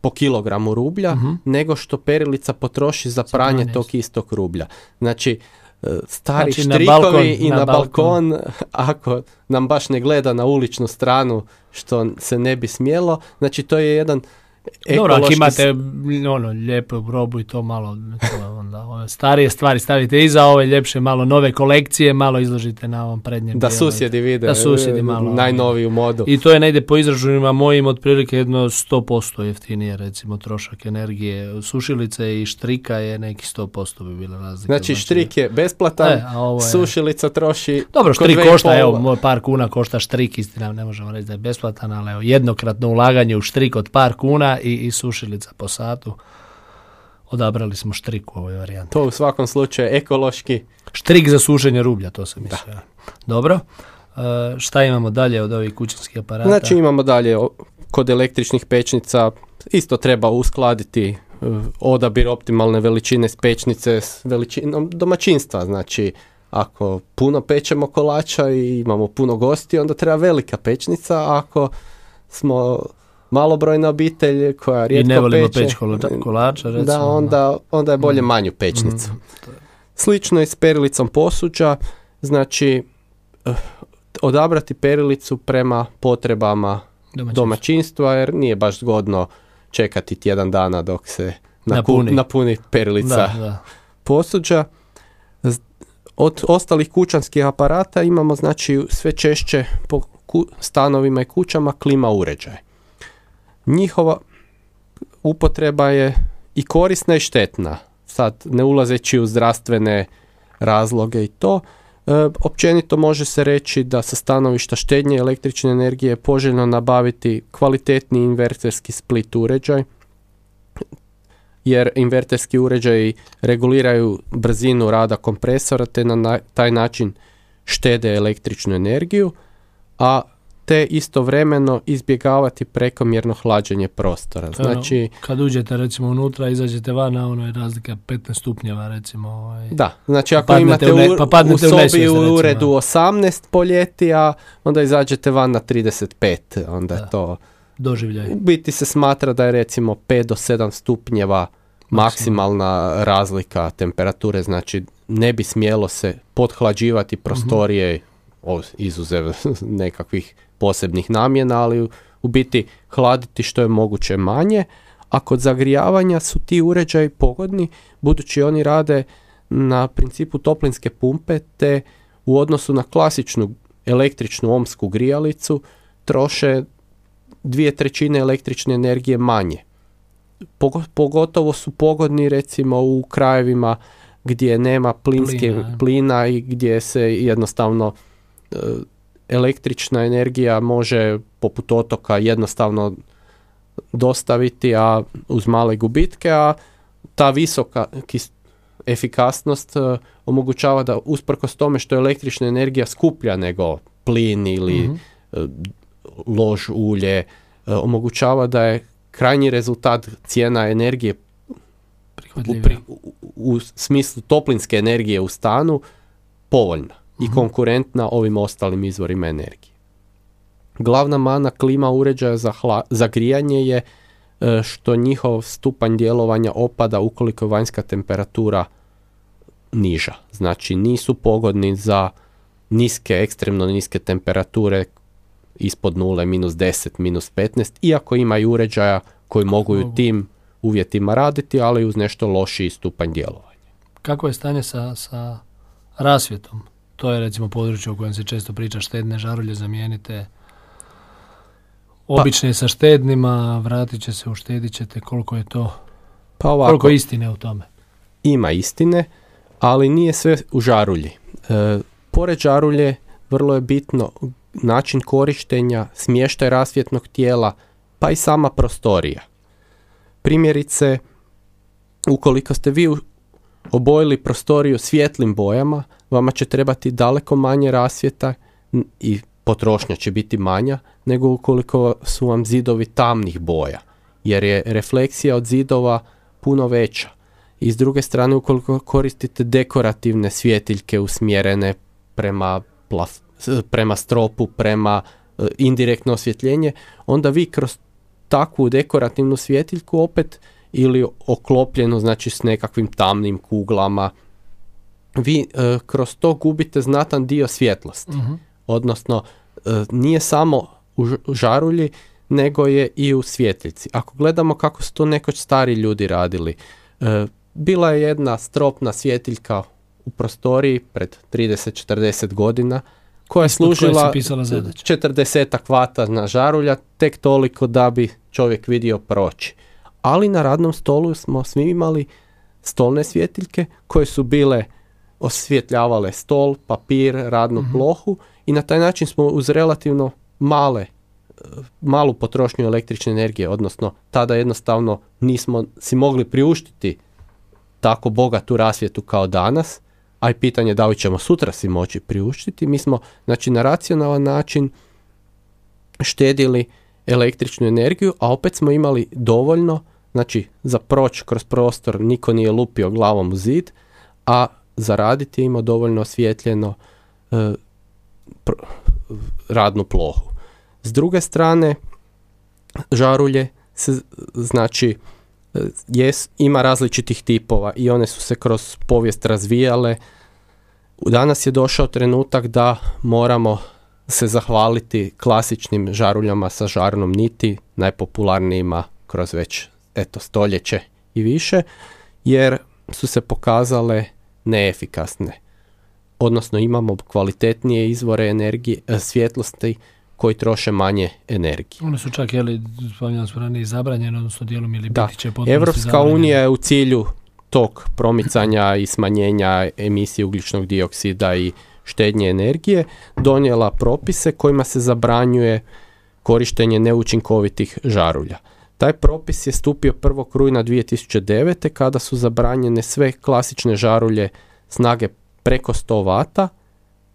po kilogramu rublja Mhm. nego što perilica potroši za pranje tog istog rublja. Znači, e, stari Znači, na štrikovi balkon, i na na, balkon. balkon, ako nam baš ne gleda na uličnu stranu što se ne bi smjelo, znači to je jedan Dobro, ako imate ono, lijepu robu i to malo, to onda, ove starije stvari stavite iza ove ljepše, malo nove kolekcije, malo izložite na ovom prednjem da dijelu. susjedi vide Da susjedi e, malo, najnoviju modu. I to je negdje po izračunima mojim otprilike jedno 100% jeftinije recimo trošak energije. Sušilice i štrika je neki 100% bi bila razlika. Znači štrik je besplatan, E, a ovo je- sušilica troši Dobro, štrik košta, evo, moj par kuna košta štrik, istina, ne možemo reći da je besplatan, ali evo, jednokratno ulaganje u štrik od par kuna i, i sušilica po satu. Odabrali smo štrik u ovoj varijanti. To u svakom slučaju ekološki. Štrik za sušenje rublja, to se misli. Dobro. E, šta imamo dalje od ovih kućanskih aparata? Znači imamo dalje kod električnih pećnica isto treba uskladiti e, odabir optimalne veličine s pećnice s veličinom domaćinstva. Znači ako puno pečemo kolača i imamo puno gosti, onda treba velika pećnica, a ako smo malobrojna obitelj koja I rijetko ne volimo peče, peć kola- kolača, recimo. da, onda, onda je bolje manju pećnicu. Slično je s perilicom posuđa, znači eh, odabrati perilicu prema potrebama Domaćinstvo. domaćinstva jer nije baš zgodno čekati tjedan dana dok se Napuni. napuni perilica Da, da. posuđa. Od ostalih kućanskih aparata imamo znači sve češće po ku- stanovima i kućama klima uređaj. Njihova upotreba je i korisna i štetna. Sad ne ulazeći u zdravstvene razloge i to, e, općenito može se reći da sa stanovišta štednje električne energije je poželjno nabaviti kvalitetni inverterski split uređaj, jer inverterski uređaji reguliraju brzinu rada kompresora te na taj način štede električnu energiju, a te istovremeno izbjegavati prekomjerno hlađenje prostora. Ono, Znači, kad uđete recimo unutra, izađete van, a ono je razlika 15 stupnjeva recimo. Ovaj. da, znači ako imate u ne- u, pa padnete u u sobi nesvijest, u uredu 18 po ljeti, a onda izađete van na 35, onda Da. je to Doživljaj. U biti se smatra da je recimo 5 do 7 stupnjeva maksimalna razlika temperature, znači ne bi smjelo se podhlađivati prostorije o, izuzev nekakvih posebnih namjena, ali u, biti hladiti što je moguće manje, a kod zagrijavanja su ti uređaji pogodni budući oni rade na principu toplinske pumpe te u odnosu na klasičnu električnu omsku grijalicu troše dvije trećine električne energije manje. Pogo- Pogotovo su pogodni recimo u krajevima gdje nema plinske Plina, plina, i gdje se jednostavno e, električna energija može poput otoka jednostavno dostaviti a uz male gubitke, a ta visoka efikasnost e, omogućava da usprkos tome što je električna energija skuplja nego plin ili Mhm. e, lož ulje e, omogućava da je krajnji rezultat cijena energije u, pri- u- u smislu toplinske energije u stanu povoljna i konkurentna ovim ostalim izvorima energije. Glavna mana klima uređaja za, hla- za grijanje je e, što njihov stupanj djelovanja opada ukoliko je vanjska temperatura niža. Znači nisu pogodni za niske, ekstremno niske temperature ispod nule, minus 10, minus 15, iako ima i uređaja koji mogu u tim uvjetima raditi, ali uz nešto lošiji stupanj djelovanja. Kako je stanje sa, sa rasvjetom? To je recimo područje o kojem se često priča štedne žarulje zamijenite Obične sa štednima, vratit će se, uštedit ćete, koliko je to, Pa ovako, koliko je istine u tome. ima istine, ali nije sve u žarulji. E, pored žarulje vrlo je bitno način korištenja, smještaj rasvjetnog tijela, pa i sama prostorija. Primjerice, ukoliko ste vi obojili prostoriju svjetlim bojama, vama će trebati daleko manje rasvjeta i potrošnja će biti manja nego ukoliko su vam zidovi tamnih boja, jer je refleksija od zidova puno veća. I s druge strane, ukoliko koristite dekorativne svjetiljke usmjerene prema, plaf- prema stropu, prema e, indirektno osvjetljenje, onda vi kroz takvu dekorativnu svjetiljku opet ili oklopljenu, znači s nekakvim tamnim kuglama, vi e, kroz to gubite znatan dio svjetlosti. Odnosno, e, nije samo u ž- u žarulji, nego je i u svjetiljci. Ako gledamo kako su to nekoć stari ljudi radili, e, bila je jedna stropna svjetiljka u prostoriji pred 30-40 godina koja je služila pisala zadaća. 40 vata na žarulja, tek toliko da bi čovjek vidio proći. Ali na radnom stolu smo svi imali stolne svjetiljke koje su bile osvjetljavale stol, papir, radnu plohu i na taj način smo uz relativno male e, malu potrošnju električne energije, odnosno tada jednostavno nismo si mogli priuštiti tako bogatu rasvjetu kao danas, a i pitanje da li ćemo sutra si moći priuštiti. Mi smo znači, na racionalan način štedili električnu energiju, a opet smo imali dovoljno, znači za proć kroz prostor niko nije lupio glavom u zid, a zaraditi je imao dovoljno osvjetljeno e, pr- radnu plohu. S druge strane, žarulje se znači e, jes, ima različitih tipova i one su se kroz povijest razvijale. Danas je došao trenutak da moramo se zahvaliti klasičnim žaruljama sa žarnom niti, najpopularnijima kroz već eto stoljeće i više, jer su se pokazale neefikasne. Odnosno imamo kvalitetnije izvore energije, e, svjetlosti koji troše manje energije. One su čak, jeli, spominjali smo ranije, zabranjene, odnosno dijelom ili Da, biti će potpunosti Evropska zabranjene. unija je u cilju tog promicanja i smanjenja emisije ugljičnog dioksida i štednje energije donijela propise kojima se zabranjuje korištenje neučinkovitih žarulja. Taj propis je stupio 1. rujna 2009. kada su zabranjene sve klasične žarulje snage preko 100 vata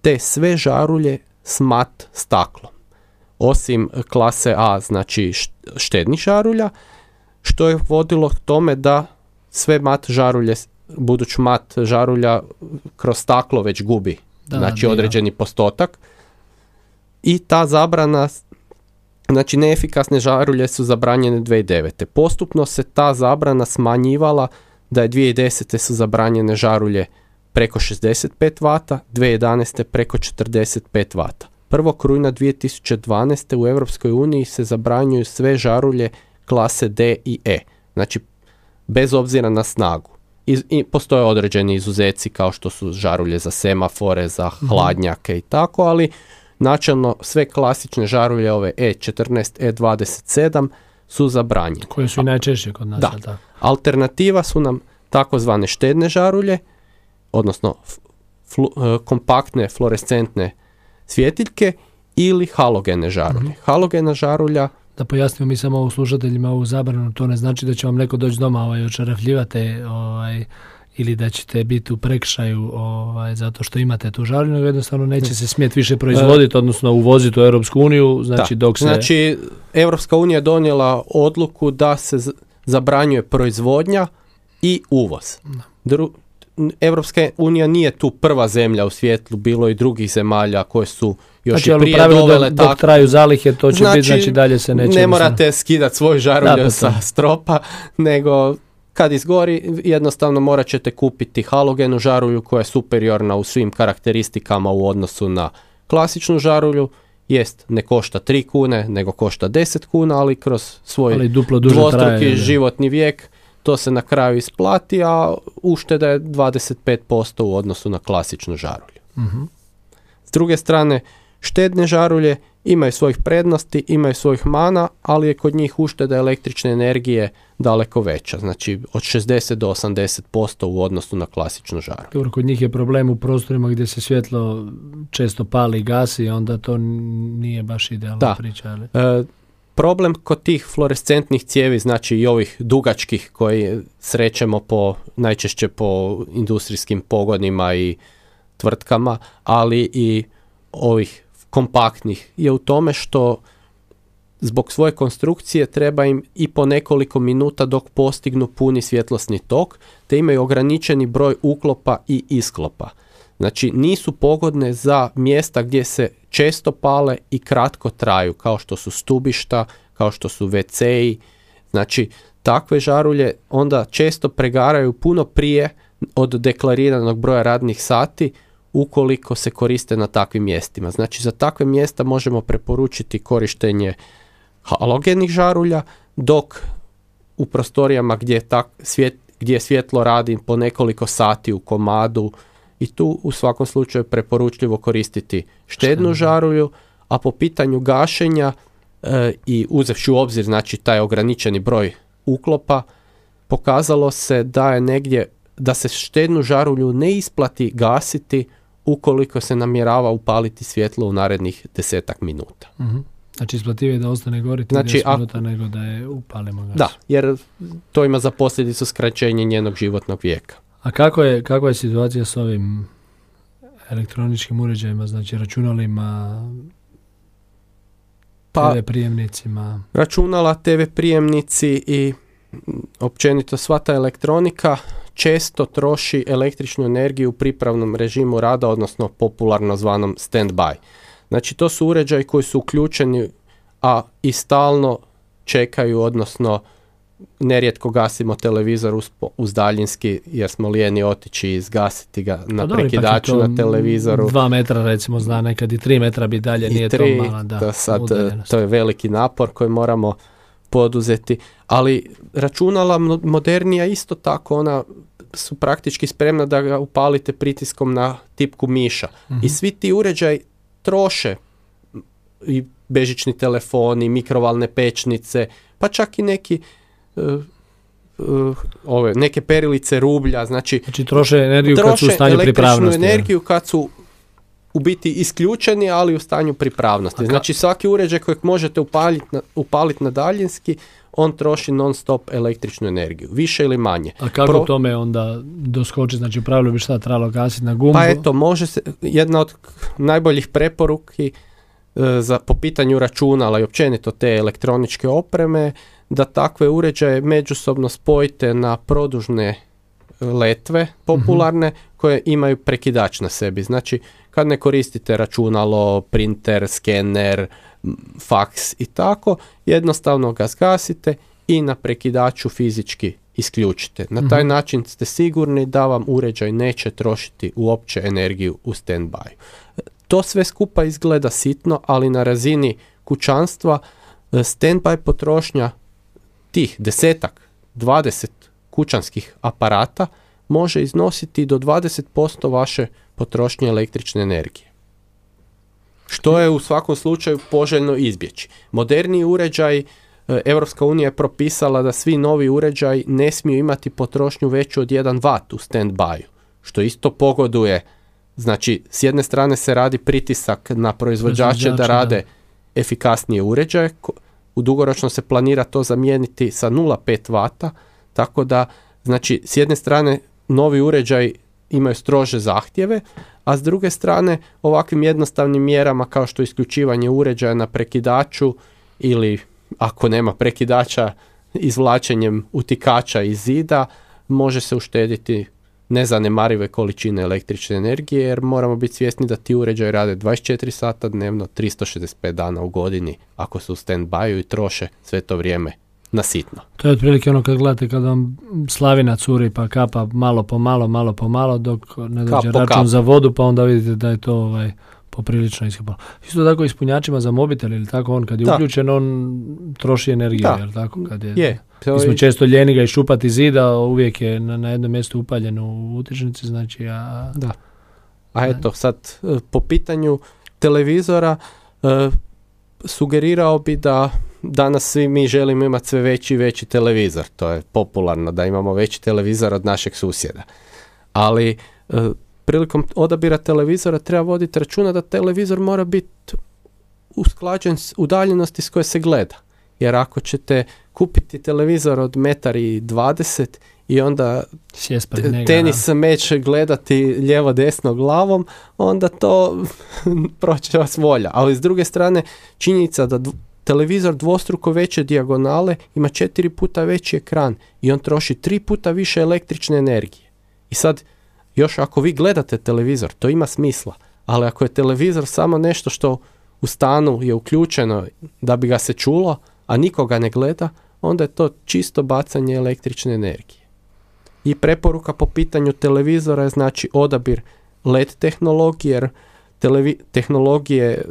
te sve žarulje s mat staklom. Osim klase A, znači št- štednih žarulja, što je vodilo k tome da sve mat žarulje, buduć mat žarulja kroz staklo već gubi Da, znači određeni postotak i ta zabrana znači neefikasne žarulje su zabranjene 2009. Postupno se ta zabrana smanjivala da je 2010. su zabranjene žarulje preko 65 vata, 2011. preko 45 vata. 1. rujna 2012. u Europskoj uniji se zabranjuju sve žarulje klase D i E. Znači bez obzira na snagu. I, i postoje određeni izuzeci kao što su žarulje za semafore, za hladnjake i tako, ali načelno sve klasične žarulje ove E E14, E27 su zabranjene. Koje su i najčešće kod nas, Da. tako? Alternativa su nam takozvane štedne žarulje, odnosno flu- e, kompaktne fluorescentne svjetiljke ili halogene žarulje. Halogena žarulja Da pojasnimo mi samo u slušateljima ovu zabranu, to ne znači da će vam neko doći doma ovaj, očarafljivate ovaj, ili da ćete biti u prekršaju ovaj, zato što imate tu nego jednostavno neće se smjeti više proizvoditi, odnosno uvoziti u Europsku uniju, znači Da. dok se... Znači, Europska unija je donijela odluku da se zabranjuje proizvodnja i uvoz. Dru- Europska unija nije tu prva zemlja u svijetu, bilo i drugih zemalja koje su još znači, i prije dok, dovele dok tako. traju zalihe, to će biti, znači dalje se neće... Ne morate skidati svoj Da, žarulje sa stropa, nego kad izgori jednostavno morat ćete kupiti halogenu žarulju koja je superiorna u svim karakteristikama u odnosu na klasičnu žarulju. Jest, ne košta 3 kune, nego košta 10 kuna, ali kroz svoj Ali duplo duže dvostruki traje, životni vijek to se na kraju isplati, a ušteda je 25% u odnosu na klasičnu žarulju. Mhm. S druge strane, štedne žarulje imaju svojih prednosti, imaju svojih mana, ali je kod njih ušteda električne energije daleko veća, znači od 60 do 80% u odnosu na klasičnu žaru. Dobro, kod njih je problem u prostorima gdje se svjetlo često pali i gasi, onda to nije baš idealna Da. priča. Ali... E, problem kod tih fluorescentnih cijevi, znači i ovih dugačkih koji srećemo po, najčešće po industrijskim pogonima i tvrtkama, ali i ovih kompaktnih je u tome što zbog svoje konstrukcije treba im i po nekoliko minuta dok postignu puni svjetlosni tok, te imaju ograničeni broj uklopa i isklopa. Znači nisu pogodne za mjesta gdje se često pale i kratko traju, kao što su stubišta, kao što su WC-i. Znači takve žarulje onda često pregaraju puno prije od deklariranog broja radnih sati ukoliko se koriste na takvim mjestima. Znači za takve mjesta možemo preporučiti korištenje halogenih žarulja, dok u prostorijama gdje, tak, svjet, gdje svjetlo radi po nekoliko sati u komadu i tu u svakom slučaju je preporučljivo koristiti štednu Štednu. žarulju, a po pitanju gašenja e, i uzevši u obzir znači taj ograničeni broj uklopa, pokazalo se da je negdje da se štednu žarulju ne isplati gasiti ukoliko se namjerava upaliti svjetlo u narednih desetak minuta. Mhm. Znači isplativije je da ostane goriti Znači, 10 ako- minuta nego da je upalimo gas. Da, jer to ima za posljedicu skraćenje njenog životnog vijeka. A kako je, kakva je situacija s ovim elektroničkim uređajima, znači računalima, Pa TV prijemnicima? računala, TV prijemnici i općenito sva ta elektronika često troši električnu energiju u pripravnom režimu rada, odnosno popularno zvanom stand-by. Znači to su uređaji koji su uključeni, a i stalno čekaju, odnosno nerijetko gasimo televizor uz, uz daljinski jer smo lijeni otići i izgasiti ga na Pa prekidaču na televizoru. Dva metra recimo zna nekad i tri metra bi dalje, nije i tri, to mala da, to sad, to je veliki napor koji moramo poduzeti, ali računala mo- modernija isto tako, ona su praktički spremna da ga upalite pritiskom na tipku miša. Mhm. I svi ti uređaj troše i bežični telefoni, mikrovalne pečnice, pa čak i neki e, e, ove, neke perilice rublja, znači Znači troše energiju kad su u troše stanju električnu pripravnosti. energiju kad su u biti isključeni, ali u stanju pripravnosti. Znači svaki uređaj kojeg možete upaliti na, upalit na daljinski, on troši non stop električnu energiju, više ili manje. A kako Pro- tome onda doskoči? Znači u pravilu bi šta trebalo gasiti na gumbu? Pa eto, može se, jedna od najboljih preporuki e, za, po pitanju računala i općenito te elektroničke opreme, da takve uređaje međusobno spojite na produžne letve popularne koje imaju prekidač na sebi. Znači, kad ne koristite računalo, printer, skener, faks i tako, jednostavno ga zgasite i na prekidaču fizički isključite. Na taj Mhm. način ste sigurni da vam uređaj neće trošiti uopće energiju u stand-by. To sve skupa izgleda sitno, ali na razini kućanstva e, stand-by potrošnja tih desetak, 20 kućanskih aparata može iznositi do 20% vaše potrošnje električne energije. Što je u svakom slučaju poželjno izbjeći. Moderniji uređaj Europska unija je propisala da svi novi uređaji ne smiju imati potrošnju veću od 1 watt u stand-by, što isto pogoduje Znači, s jedne strane se radi pritisak na proizvođače da rade da. efikasnije uređaje. U dugoročno se planira to zamijeniti sa 0,5 vata, tako da, znači, s jedne strane novi uređaj imaju strože zahtjeve, a s druge strane ovakvim jednostavnim mjerama kao što je isključivanje uređaja na prekidaču ili ako nema prekidača izvlačenjem utikača iz zida može se uštediti nezanemarive količine električne energije jer moramo biti svjesni da ti uređaji rade 24 sata dnevno, 365 dana u godini ako su u stand-byu i troše sve to vrijeme na sitno. To je otprilike ono kad gledate kad vam slavina curi pa kapa malo po malo, malo po malo dok ne dođe račun kap. za vodu pa onda vidite da je to ovaj, poprilično iskapalo. Isto tako ispunjačima za mobitel ili tako on kad je Da. uključen on troši energiju, Da. jel tako? Kad je, Je, Mi smo često ljeni ga iščupati zida, uvijek je na, na jednom mjestu upaljen u utičnici, znači a, Da. A eto, sad e, po pitanju televizora e, sugerirao bi da danas svi mi želimo imati sve veći i veći televizor. To je popularno da imamo veći televizor od našeg susjeda. Ali e, prilikom odabira televizora treba voditi računa da televizor mora biti usklađen s udaljenosti s koje se gleda. Jer ako ćete kupiti televizor od metar i dvadeset i onda njega, tenis meč gledati lijevo desno glavom, onda to proće vas volja. Ali s druge strane, činjenica da televizor dvostruko veće dijagonale ima četiri puta veći ekran i on troši tri puta više električne energije. I sad, još ako vi gledate televizor, to ima smisla. Ali ako je televizor samo nešto što u stanu je uključeno da bi ga se čulo, a nikoga ne gleda, onda je to čisto bacanje električne energije. I preporuka po pitanju televizora je znači odabir LED tehnologije, jer televi- tehnologije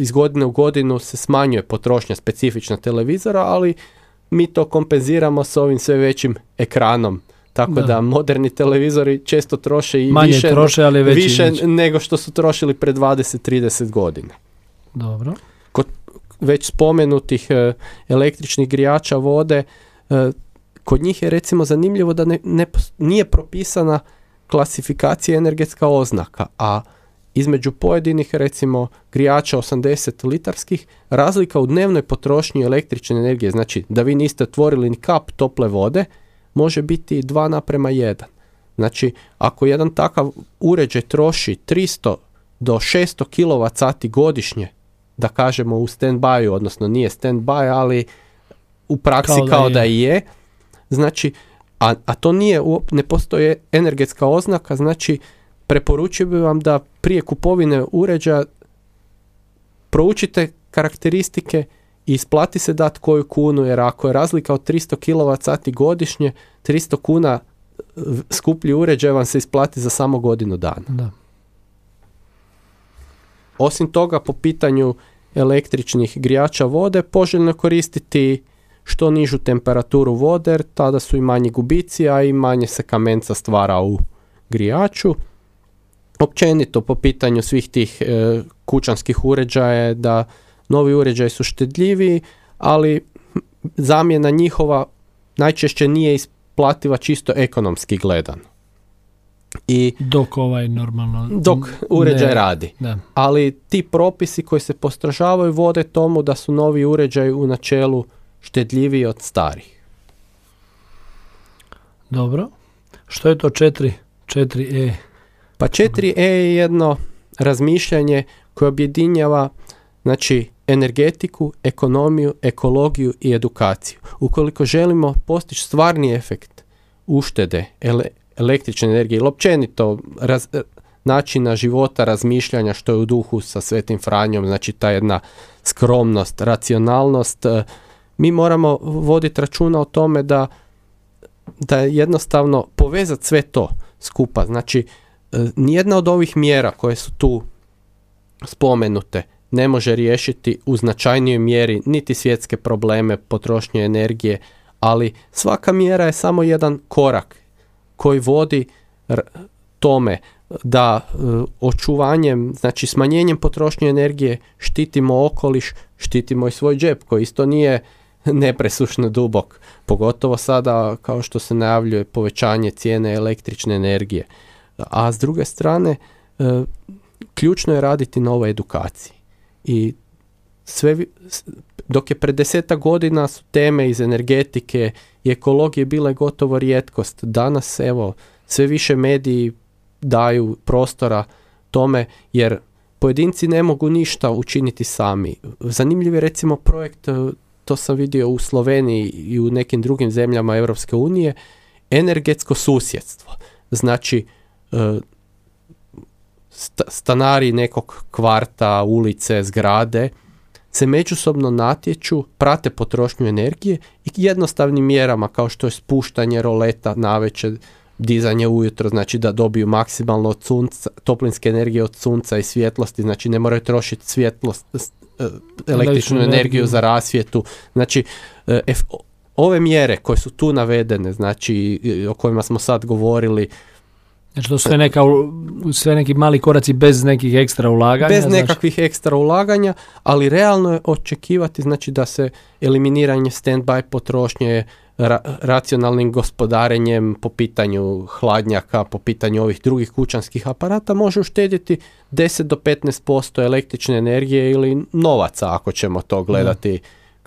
iz godine u godinu se smanjuje potrošnja specifična televizora, ali mi to kompenziramo s ovim sve većim ekranom. Tako da, Da. moderni televizori često troše i Manje više, troše, ali veći više veći. nego što su trošili pred 20-30 godina. Dobro. Već spomenutih e, električnih grijača vode, e, kod njih je recimo zanimljivo da ne, ne nije propisana klasifikacija energetska oznaka, a između pojedinih recimo grijača 80 litarskih razlika u dnevnoj potrošnji električne energije, znači da vi niste otvorili ni kap tople vode, može biti 2 naprema 1. Znači, ako jedan takav uređaj troši 300 do 600 kWh godišnje, da kažemo u stand-by, odnosno nije stand-by, ali u praksi Kao kao da da, je. i je, znači, a, a to nije, ne postoji energetska oznaka, znači preporučio bi vam da prije kupovine uređaja proučite karakteristike i isplati se dati koju kunu, jer ako je razlika od 300 kWh godišnje, 300 kuna skuplji uređaj vam se isplati za samo godinu dana. Da. Osim toga, po pitanju električnih grijača vode, poželjno koristiti što nižu temperaturu vode, jer tada su i manji gubici, a i manje se kamenca stvara u grijaču. Općenito po pitanju svih tih e, kućanskih uređaja je da novi uređaji su štedljiviji, ali zamjena njihova najčešće nije isplativa čisto ekonomski gledano. I Dok ovaj normalno... dok uređaj ne- radi Da. ali ti propisi koji se postrožavaju vode tomu da su novi uređaji u načelu štedljiviji od starih. Dobro. Što je to 4? 4E. Pa 4E je jedno razmišljanje koje objedinjava znači energetiku, ekonomiju, ekologiju i edukaciju. Ukoliko želimo postići stvarni efekt uštede ele- električne energije ili općenito raz, načina života, razmišljanja što je u duhu sa Svetim Franjom, znači ta jedna skromnost, racionalnost, e, mi moramo voditi računa o tome da da jednostavno povezati sve to skupa. Znači, nijedna od ovih mjera koje su tu spomenute ne može riješiti u značajnijoj mjeri niti svjetske probleme potrošnje energije, ali svaka mjera je samo jedan korak koji vodi tome da e, očuvanjem, znači smanjenjem potrošnje energije štitimo okoliš, štitimo i svoj džep koji isto nije nepresušno dubok, pogotovo sada kao što se najavljuje povećanje cijene električne energije. A s druge strane, e, ključno je raditi na ovoj edukaciji. I sve, dok je pred desetak godina su teme iz energetike i ekologije bile gotovo rijetkost, danas evo sve više mediji daju prostora tome jer pojedinci ne mogu ništa učiniti sami. Zanimljiv je recimo projekt, e, to sam vidio u Sloveniji i u nekim drugim zemljama Europske unije, energetsko susjedstvo. Znači, sta- stanari nekog kvarta, ulice, zgrade se međusobno natječu, prate potrošnju energije i jednostavnim mjerama kao što je spuštanje roleta navečer, dizanje ujutro, znači da dobiju maksimalno od sunca, toplinske energije od sunca i svjetlosti, znači ne moraju trošiti svjetlost, e, električnu energiju. energiju za rasvjetu. Znači, e, ove mjere koje su tu navedene, znači o kojima smo sad govorili, Znači to sve, neka, sve neki mali koraci bez nekih ekstra ulaganja. bez znači- nekakvih ekstra ulaganja, ali realno je očekivati znači da se eliminiranje stand-by potrošnje ra- racionalnim gospodarenjem po pitanju hladnjaka, po pitanju ovih drugih kućanskih aparata može uštedjeti 10 do 15% električne energije ili novaca ako ćemo to gledati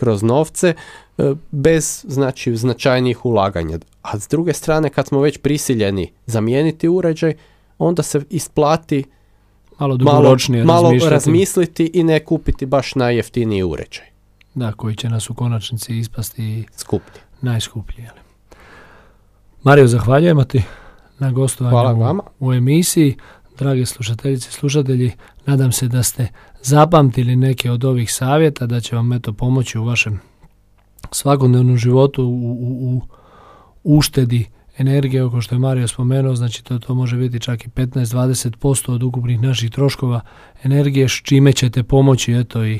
kroz novce e, bez znači značajnijih ulaganja. A s druge strane kad smo već prisiljeni zamijeniti uređaj, onda se isplati malo malo, dugoročnije malo razmišljati. razmisliti i ne kupiti baš najjeftiniji uređaj. Da, koji će nas u konačnici ispasti Skuplji. najskuplji. jeli. Mario, zahvaljujemo ti na gostovanju Hvala u- vama. u emisiji. Drage slušateljice i slušatelji, nadam se da ste zapamtili neke od ovih savjeta, da će vam eto pomoći u vašem svakodnevnom životu u, u, u uštedi energije, oko što je Mario spomenuo, znači to, to može biti čak i 15-20% od ukupnih naših troškova energije, s čime ćete pomoći eto i,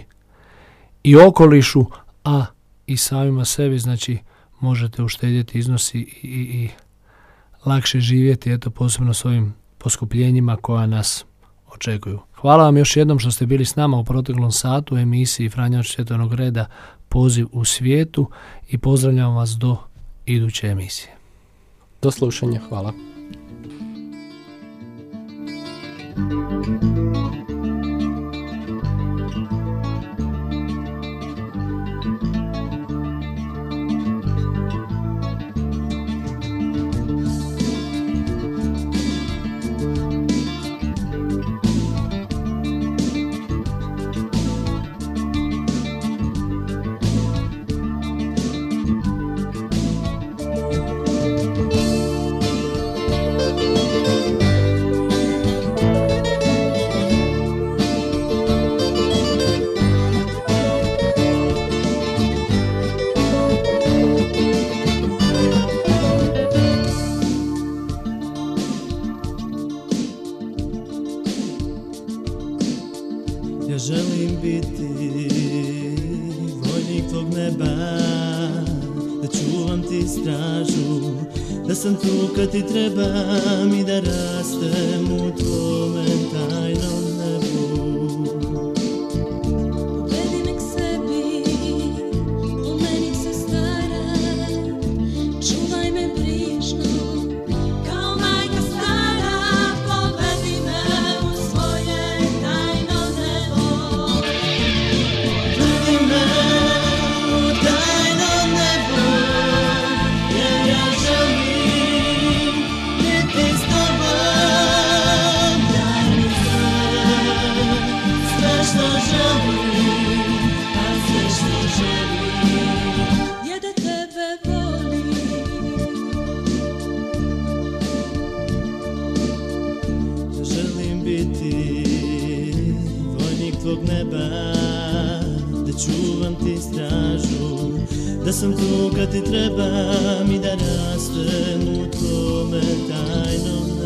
i okolišu, a i samima sebi, znači možete uštedjeti iznosi i, i, i lakše živjeti, eto posebno s ovim poskupljenjima koja nas očekuju. Hvala vam još jednom što ste bili s nama u proteklom satu u emisiji Franjač svjetovnog reda Poziv u svijetu i pozdravljam vas do iduće emisije. Do slušanja, hvala. Tvog neba Da čuvam ti stražu Da sam tu kad ti trebam I da rastem u tvome tajnom